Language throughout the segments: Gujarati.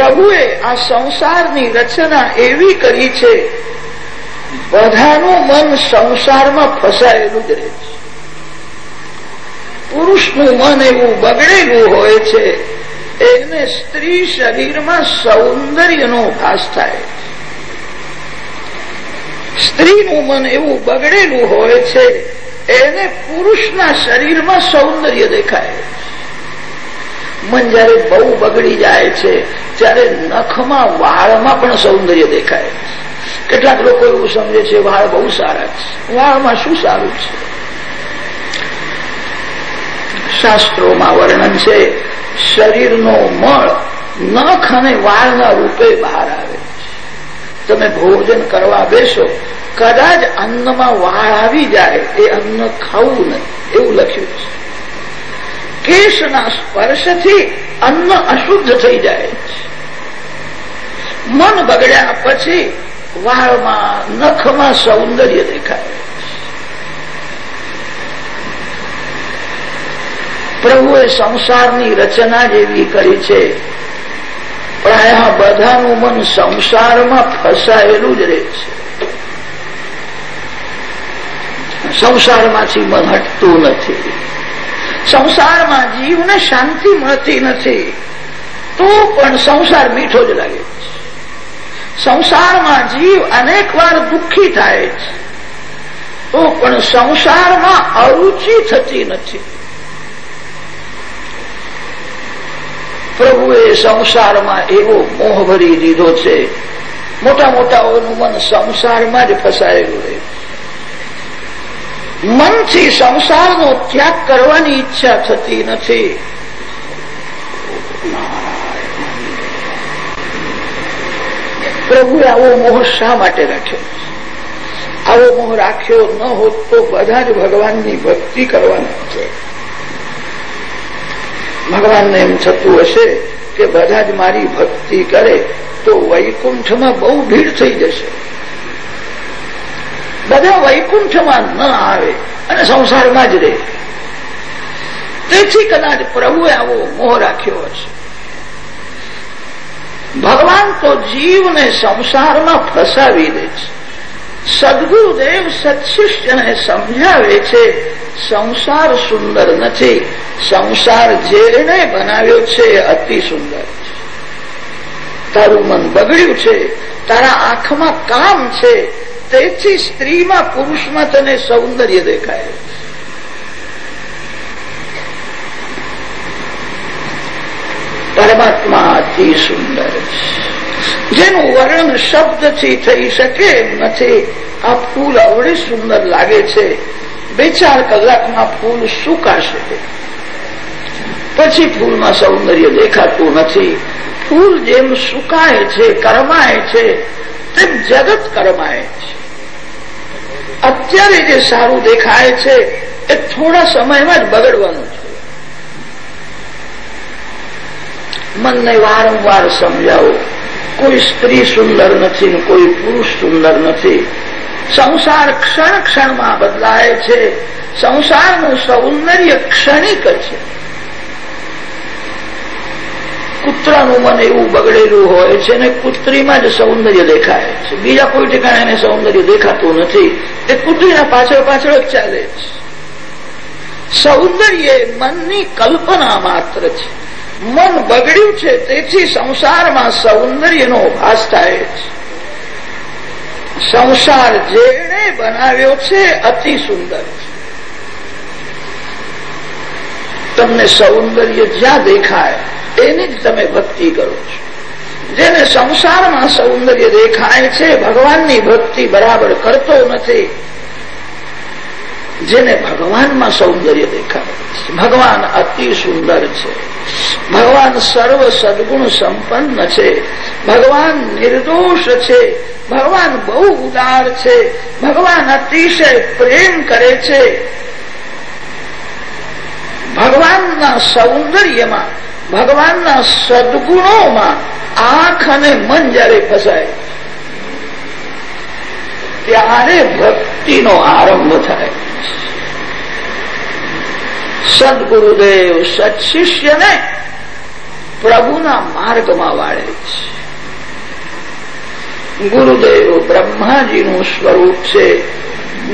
પ્રભુએ આ સંસારની રચના એવી કરી છે, બધાનું મન સંસારમાં ફસાયેલું જ રહે છે. પુરુષનું મન એવું બગડેલું હોય છે, એને સ્ત્રી શરીરમાં સૌંદર્યનો ભાસ થાય સ્ત્રીનું મન એવું બગડેલું હોય છે, એને પુરુષના શરીરમાં સૌંદર્ય દેખાય મન જયારે બહુ બગડી જાય છે ત્યારે નખમાં વાળમાં પણ સૌંદર્ય દેખાય. કેટલાક લોકો એવું સમજે છે, વાળ બહુ સારા વાળમાં શું સારું છે? શાસ્ત્રોમાં વર્ણન છે, શરીરનો મળ નખ અને વાળના રૂપે બહાર આવે તમે ભોજન કરવા બેસો, કદાચ અન્નમાં વાળ આવી જાય, એ અન્ન ખાવું નહીં, એવું લખ્યું છે. કેશના સ્પર્શથી અન્ન અશુદ્ધ થઈ જાય છે. મન બગડ્યા પછી વાળમાં નખમાં સૌંદર્ય દેખાય. પ્રભુએ સંસારની રચના જેવી કરી છે. પ્રાય બધાનું મન સંસારમાં ફસાયેલું જ રહે છે. સંસારમાંથી મન હટતું નથી. સંસારમાં જીવને શાંતિ મળતી નથી. તો પણ સંસાર મીઠો જ લાગે. છે સંસારમાં જીવ અનેક વાર દુઃખી થાય છે. તો પણ સંસારમાં અરુચિ થતી નથી. પ્રભુએ સંસારમાં એવો મોહ ભરી દીધો છે. મોટા મોટાઓનું મન સંસારમાં જ ફસાયેલું રહે મનથી સંસારનો ત્યાગ કરવાની ઈચ્છા થતી નથી. પ્રભુએ આવો મોહ શા માટે રાખ્યો? આવો મોહ રાખ્યો ન હોત તો બધા જ ભગવાનની ભક્તિ કરવાના છે. ભગવાનને એમ થતું હશે કે બધા જ મારી ભક્તિ કરે તો વૈકુંઠમાં બહુ ભીડ થઈ જશે. બધા વૈકુંઠમાં ન આવે અને સંસારમાં જ રહે. તેથી કદાચ પ્રભુએ આવો મોહ રાખ્યો હશે. ભગવાન તો જીવને સંસારમાં ફસાવી દે છે. સદગુરુદેવ સત્શિષ્યને સમજાવે છે, સંસાર સુંદર નથી. સંસાર જેને બનાવ્યો છે, અતિ સુંદર તારું મન બગડ્યું છે, તારા આંખમાં કામ છે, તેથી સ્ત્રીમાં પુરુષમાં તને સૌંદર્ય દેખાય પરમાત્મા અતિ સુંદર જેનું વર્ણન શબ્દથી થઈ શકે નથી આ ફૂલ અવળી સુંદર લાગે છે. બે ચાર કલાકમાં ફૂલ સુકાશે પછી ફૂલમાં સૌંદર્ય દેખાતું નથી. ફૂલ જેમ સુકાય છે, કરમાય છે, તેમ જગત કરમાય છે. અત્યારે જે સારું દેખાય છે, એ થોડા સમયમાં જ બગડવાનું છે. મનને વારંવાર સમજાવો. કોઈ સ્ત્રી સુંદર નથી કોઈ પુરુષ સુંદર નથી. સંસાર ક્ષણ ક્ષણમાં બદલાય છે. સંસારનું સૌંદર્ય ક્ષણિક છે. કૂતરાનું મન એવું બગડેલું હોય છે ને કૂતરીમાં જ સૌંદર્ય દેખાય છે. બીજા કોઈ ઠેકાણે એને સૌંદર્ય દેખાતું નથી. એ કૂતરીના પાછળ પાછળ જ ચાલે છે. સૌંદર્ય મનની કલ્પના માત્ર છે. મન બગડ્યું છે, તેથી સંસારમાં સૌંદર્યનો ભાસ થાય છે. સંસાર જેણે બનાવ્યો છે, અતિ સુંદર છે. તમને સૌંદર્ય જ્યાં દેખાય એની જ તમે ભક્તિ કરો છો. જેને સંસારમાં સૌંદર્ય દેખાય છે, ભગવાનની ભક્તિ બરાબર કરતો નથી જેને ભગવાનમાં સૌંદર્ય દેખાય ભગવાન અતિ સુંદર છે. ભગવાન સર્વ સદગુણ સંપન્ન છે. ભગવાન નિર્દોષ છે. ભગવાન બહુ ઉદાર છે. ભગવાન અતિશય પ્રેમ કરે છે. ભગવાનના સૌંદર્યમાં, ભગવાનના સદગુણોમાં આંખ અને મન જયારે ફસાય ત્યારે ભક્તિનો આરંભ થાય. સદગુરુદેવ સત્શિષ્યને પ્રભુના માર્ગમાં વાળે છે. ગુરુદેવ બ્રહ્માજીનું સ્વરૂપ છે.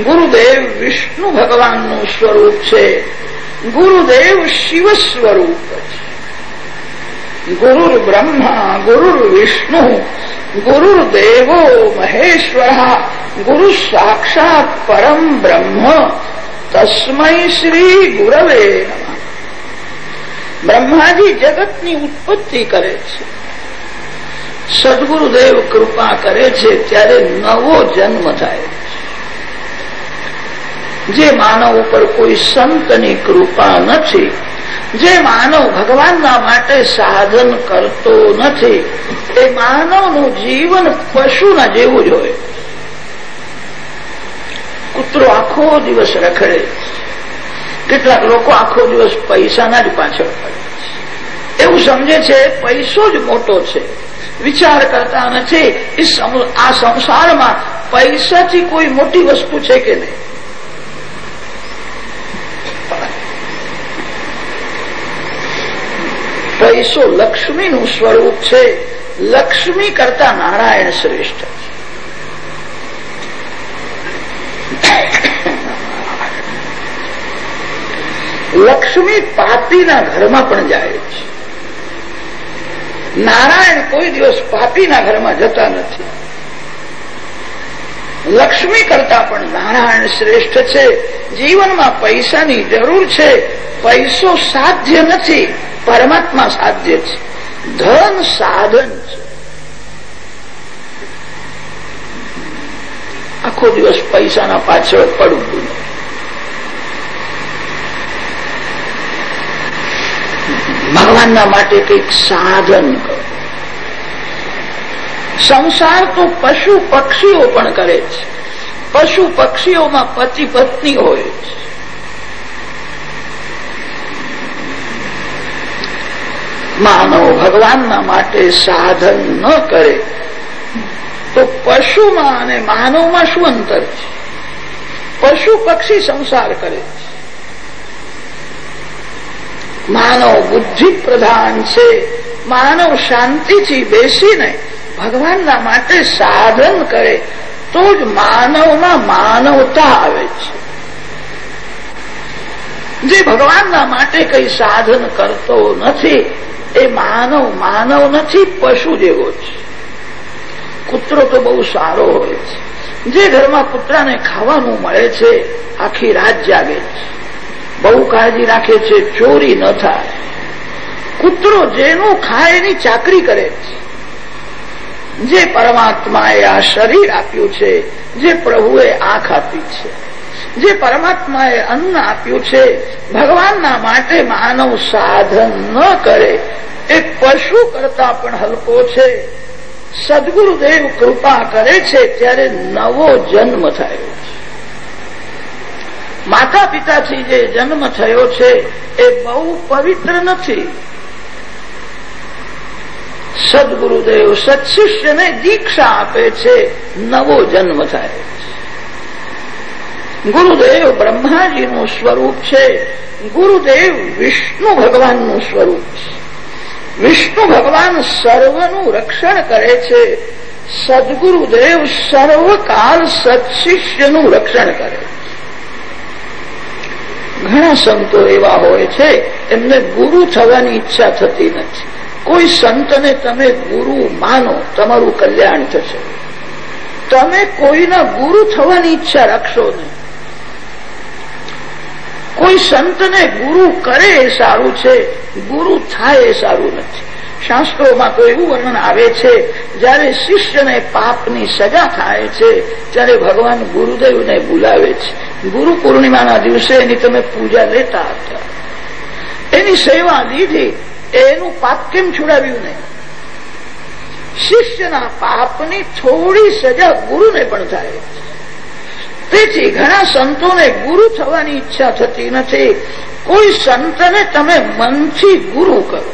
ગુરુદેવ વિષ્ણુ ભગવાનનું સ્વરૂપ છે. ગુરુદેવ શિવ સ્વરૂપ છે. ગુરુર બ્રહ્મા, ગુરુર વિષ્ણુ ગુરુર્દેવો મહેશ્વર, ગુરુ સાક્ષાત પરમ બ્રહ્મ તસ્મૈ શ્રી ગુરવે બ્રહ્માજી જગતની ઉત્પત્તિ કરે છે સદગુરુદેવ કૃપા કરે છે ત્યારે નવો જન્મ થાય જે માનવ ઉપર કોઈ સંતની કૃપા નથી જે માનવ ભગવાનના માટે સાધન કરતો નથી એ માનવનું જીવન પશુના જેવું જ હોય। કૂતરો આખો દિવસ રખડે કેટલાક લોકો આખો દિવસ પૈસાના જ પાછળ પડે એવું સમજે છે, પૈસો જ મોટો છે. વિચાર કરતા નથી આ સંસારમાં પૈસાથી કોઈ મોટી વસ્તુ છે કે નહીં? પૈસો લક્ષ્મીનું સ્વરૂપ છે. લક્ષ્મી કરતા નારાયણ શ્રેષ્ઠ લક્ષ્મી પાપીના ઘરમાં પણ જાય છે. નારાયણ કોઈ દિવસ પાપીના ઘરમાં જતા નથી. લક્ષ્મી કરતા પણ નારાયણ શ્રેષ્ઠ છે. જીવનમાં પૈસાની જરૂર છે. પૈસો સાધ્ય નથી. પરમાત્મા સાધ્ય છે. ધન સાધન છે. આખો દિવસ પૈસાના પાછળ પડવું ભગવાનના માટે કંઈક સાધન સંસાર તો પશુ પક્ષીઓ પણ કરે છે. પશુ પક્ષીઓમાં પતિ પત્ની હોય છે. માનવ ભગવાનના માટે સાધન ન કરે. તો પશુમાં અને માનવમાં શું અંતર છે? પશુ પક્ષી સંસાર કરે છે. માનવ બુદ્ધિ પ્રધાન છે. માનવ શાંતિથી બેસીને ભગવાનના માટે સાધન કરે, તો જ માનવમાં માનવતા આવે છે. જે ભગવાનના માટે કઈ સાધન કરતો નથી, એ માનવ માનવ નથી, પશુ જેવો છે. કૂતરો તો બહુ સારો હોય છે. જે ઘરમાં કૂતરાને ખાવાનું મળે છે, આખી રાત જાગે છે. બહુ કાળજી રાખે છે, ચોરી ન થાય. કૂતરો જેનું ખાય એની ચાકરી કરે છે. જે પરમાત્માએ આ શરીર આપ્યું છે, જે પ્રભુએ આંખ આપી છે. જે પરમાત્માએ અન્ન આપ્યું છે, ભગવાનના માટે માનવ સાધન ન કરે. એ પશુ કરતા પણ હલકો છે. સદગુરુદેવ કૃપા કરે છે ત્યારે નવો જન્મ થયો માતા પિતાથી જે જન્મ થયો છે એ બહુ પવિત્ર નથી. સદગુરુદેવ સત્શિષ્યને દીક્ષા આપે છે, નવો જન્મ થાય ગુરુદેવ બ્રહ્માજીનું સ્વરૂપ છે, ગુરુદેવ વિષ્ણુ ભગવાનનું સ્વરૂપ છે. વિષ્ણુ ભગવાન સર્વનું રક્ષણ કરે છે. સદગુરુદેવ સર્વકાલ સત્શિષ્યનું રક્ષણ કરે ઘણા સંતો એવા હોય છે, એમને ગુરુ થવાની ઈચ્છા થતી નથી. કોઈ સંતને તમે ગુરુ માનો, તમારું કલ્યાણ થશે. તમે કોઈના ગુરુ થવાની ઈચ્છા રાખશો નહીં. કોઈ સંતને ગુરુ કરે એ સારું છે? ગુરુ થાય એ સારું નથી. શાસ્ત્રોમાં તો એવું વર્ણન આવે છે, જયારે શિષ્યને પાપની સજા થાય છે, ત્યારે ભગવાન ગુરુદેવને બોલાવે છે. ગુરુ પૂર્ણિમાના દિવસે એની તમે પૂજા લેતા હતા. એની સેવા દીધી એનું પાપ કેમ છોડાવ્યું નહીં? શિષ્યના પાપની થોડી સજા ગુરુને પણ થાય તેથી ઘણા સંતોને ગુરુ થવાની ઈચ્છા થતી નથી. કોઈ સંતને તમે મનથી ગુરુ કરો.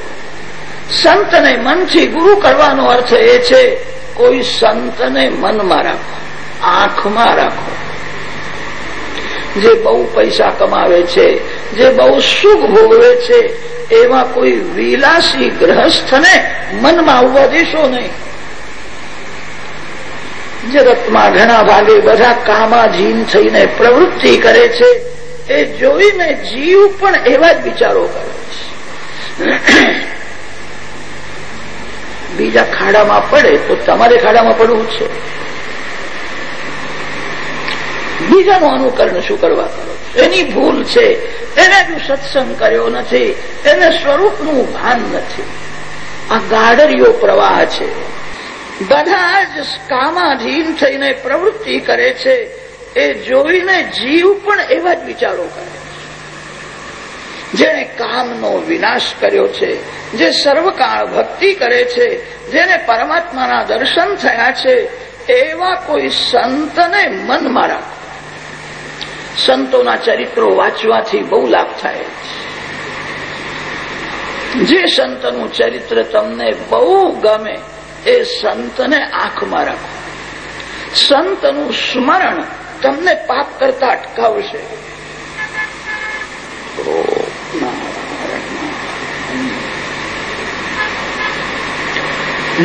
સંતને મનથી ગુરુ કરવાનો અર્થ એ છે, કોઈ સંતને મનમાં રાખો, આંખમાં રાખો. જે બહુ પૈસા કમાવે છે, જે બહુ સુખ ભોગવે છે, એવા કોઈ વિલાસી ગ્રહસ્થને મનમાં આવવા દેશો નહીં. જગતમાં ઘણા ભાગે બધા કામાધીન થઈને પ્રવૃત્તિ કરે છે, એ જોઈને જીવ પણ એવા જ વિચારો કરે છે. બીજા ખાડામાં પડે તો તમારે ખાડામાં પડવું છે. બીજાનું અનુકરણ શું કરવા કરો એની ભૂલ છે. એને જો સત્સંગ કર્યો નથી. એને સ્વરૂપનું ભાન નથી. આ ગાડરીયો પ્રવાહ છે. બધા જ કામાધીન થઈને પ્રવૃત્તિ કરે છે, એ જોઈને જીવ પણ એવા જ વિચારો કરે છે. જેણે કામનો વિનાશ કર્યો છે, જે સર્વકાળ ભક્તિ કરે છે, જેને પરમાત્માના દર્શન થયા છે, એવા કોઈ સંતને મનમાં રાખો. સંતોના ચરિત્રો વાંચવાથી બહુ લાભ થાય જે સંતનું ચરિત્ર તમને બહુ ગમે એ સંતને આંખમાં રાખો સંતનું સ્મરણ તમને પાપ કરતા અટકાવશે.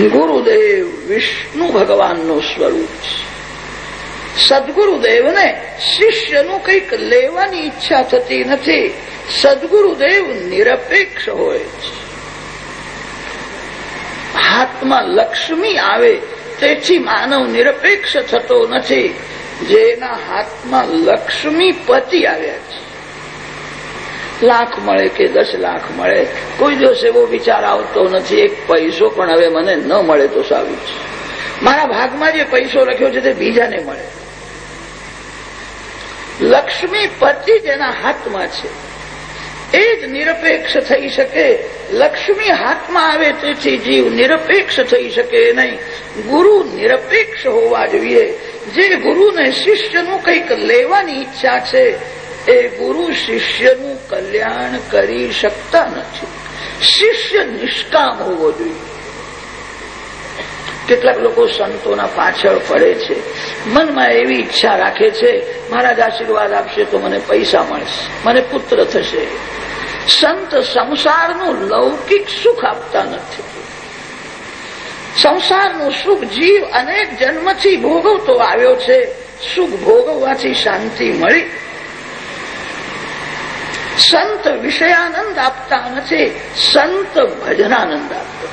ગુરુદેવ વિષ્ણુ ભગવાનનું સ્વરૂપ છે. સદગુરુદેવને શિષ્યનું કંઈક લેવાની ઈચ્છા થતી નથી. સદગુરુદેવ નિરપેક્ષ હોય છે. હાથમાં લક્ષ્મી આવે, તેથી માનવ નિરપેક્ષ થતો નથી. જેના હાથમાં લક્ષ્મી પતિ આવ્યા છે. લાખ મળે કે દસ લાખ મળે, કોઈ દિવસ એવો વિચાર આવતો નથી, એક પૈસો પણ હવે મને ન મળે તો સારું છે. મારા ભાગમાં જે પૈસો લખ્યો છે તે બીજાને મળે. લક્ષ્મી પતિ જેના હાથમાં છે. એ જ નિરપેક્ષ થઈ શકે. લક્ષ્મી હાથમાં આવે તેથી જીવ નિરપેક્ષ થઈ શકે નહીં. ગુરુ નિરપેક્ષ હોવા જોઈએ. જે ગુરુને શિષ્યનું કંઈક લેવાની ઈચ્છા છે, એ ગુરુ શિષ્યનું કલ્યાણ કરી શકતા નથી. શિષ્ય નિષ્કામ હોવો જોઈએ. કેટલાક લોકો સંતોના પાછળ પડે છે. મનમાં એવી ઈચ્છા રાખે છે, મહારાજ, આશીર્વાદ આપશે તો મને પૈસા મળશે, મને પુત્ર થશે. સંત સંસારનું લૌકિક સુખ આપતા નથી. સંસારનું સુખ જીવ અનેક જન્મથી ભોગવતો આવ્યો છે, સુખ ભોગવવાથી શાંતિ મળી. સંત વિષયાનંદ આપતા નથી, સંત ભજનાનંદ આપતા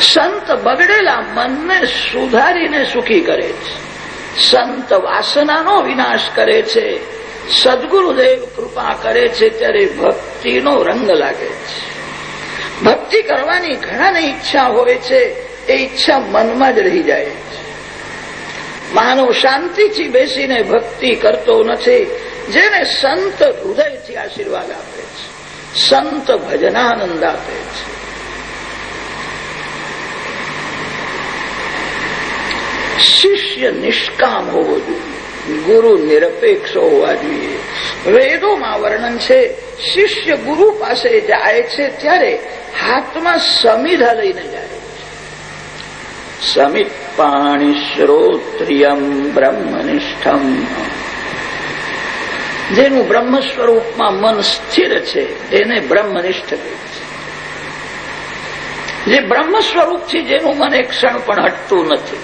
સંત બગડેલા મનને સુધારીને સુખી કરે છે. સંત વાસનાનો વિનાશ કરે છે. સદગુરુદેવ કૃપા કરે છે ત્યારે ભક્તિનો રંગ લાગે છે. ભક્તિ કરવાની ઘણાને ઈચ્છા હોય છે, એ ઈચ્છા મનમાં જ રહી જાય છે. માનવ શાંતિથી બેસીને ભક્તિ કરતો નથી, જેને સંત હૃદયથી આશીર્વાદ આપે છે, સંત ભજનાનંદ આપે છે. શિષ્ય નિષ્કામ હોવો જોઈએ. ગુરુ નિરપેક્ષ હોવા જોઈએ. વેદોમાં વર્ણન છે, શિષ્ય ગુરુ પાસે જાય છે ત્યારે હાથમાં સમિધા લઈને જાય સમિત પાણી શ્રોત્રિયમ બ્રહ્મનિષ્ઠમ. જેનું બ્રહ્મ સ્વરૂપમાં મન સ્થિર છે, એને બ્રહ્મનિષ્ઠ કહે છે. જે બ્રહ્મ સ્વરૂપથી જેનું મન એક ક્ષણ પણ હટતું નથી.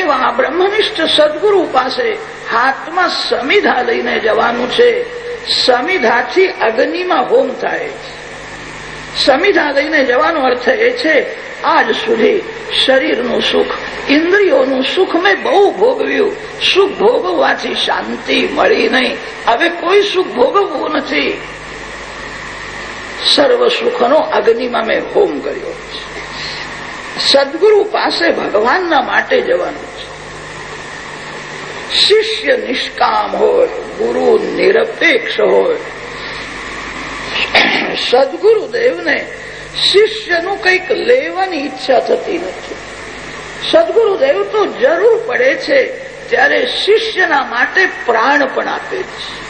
એવા બ્રહ્મનિષ્ઠ સદગુરુ પાસે હાથમાં સમિધા લઈને જવાનું છે. સમિધાથી અગ્નિમાં હોમ થાય સમિધા લઈને જવાનો અર્થ એ છે, આજ સુધી શરીરનું સુખ, ઇન્દ્રિયોનું સુખ મેં બહુ ભોગવ્યું. સુખ ભોગવવાથી શાંતિ મળી નહીં. હવે કોઈ સુખ ભોગવવું નથી. સર્વ સુખનો અગ્નિમાં મેં હોમ કર્યો સદગુરુ પાસે ભગવાનના માટે જવાનું શિષ્ય નિષ્કામ હોય, ગુરુ નિરપેક્ષ હોય. સદગુરુદેવને શિષ્યનું કંઈક લેવાની ઈચ્છા થતી નથી. સદગુરુદેવ તો જરૂર પડે છે ત્યારે શિષ્યના માટે પ્રાણ પણ આપે છે.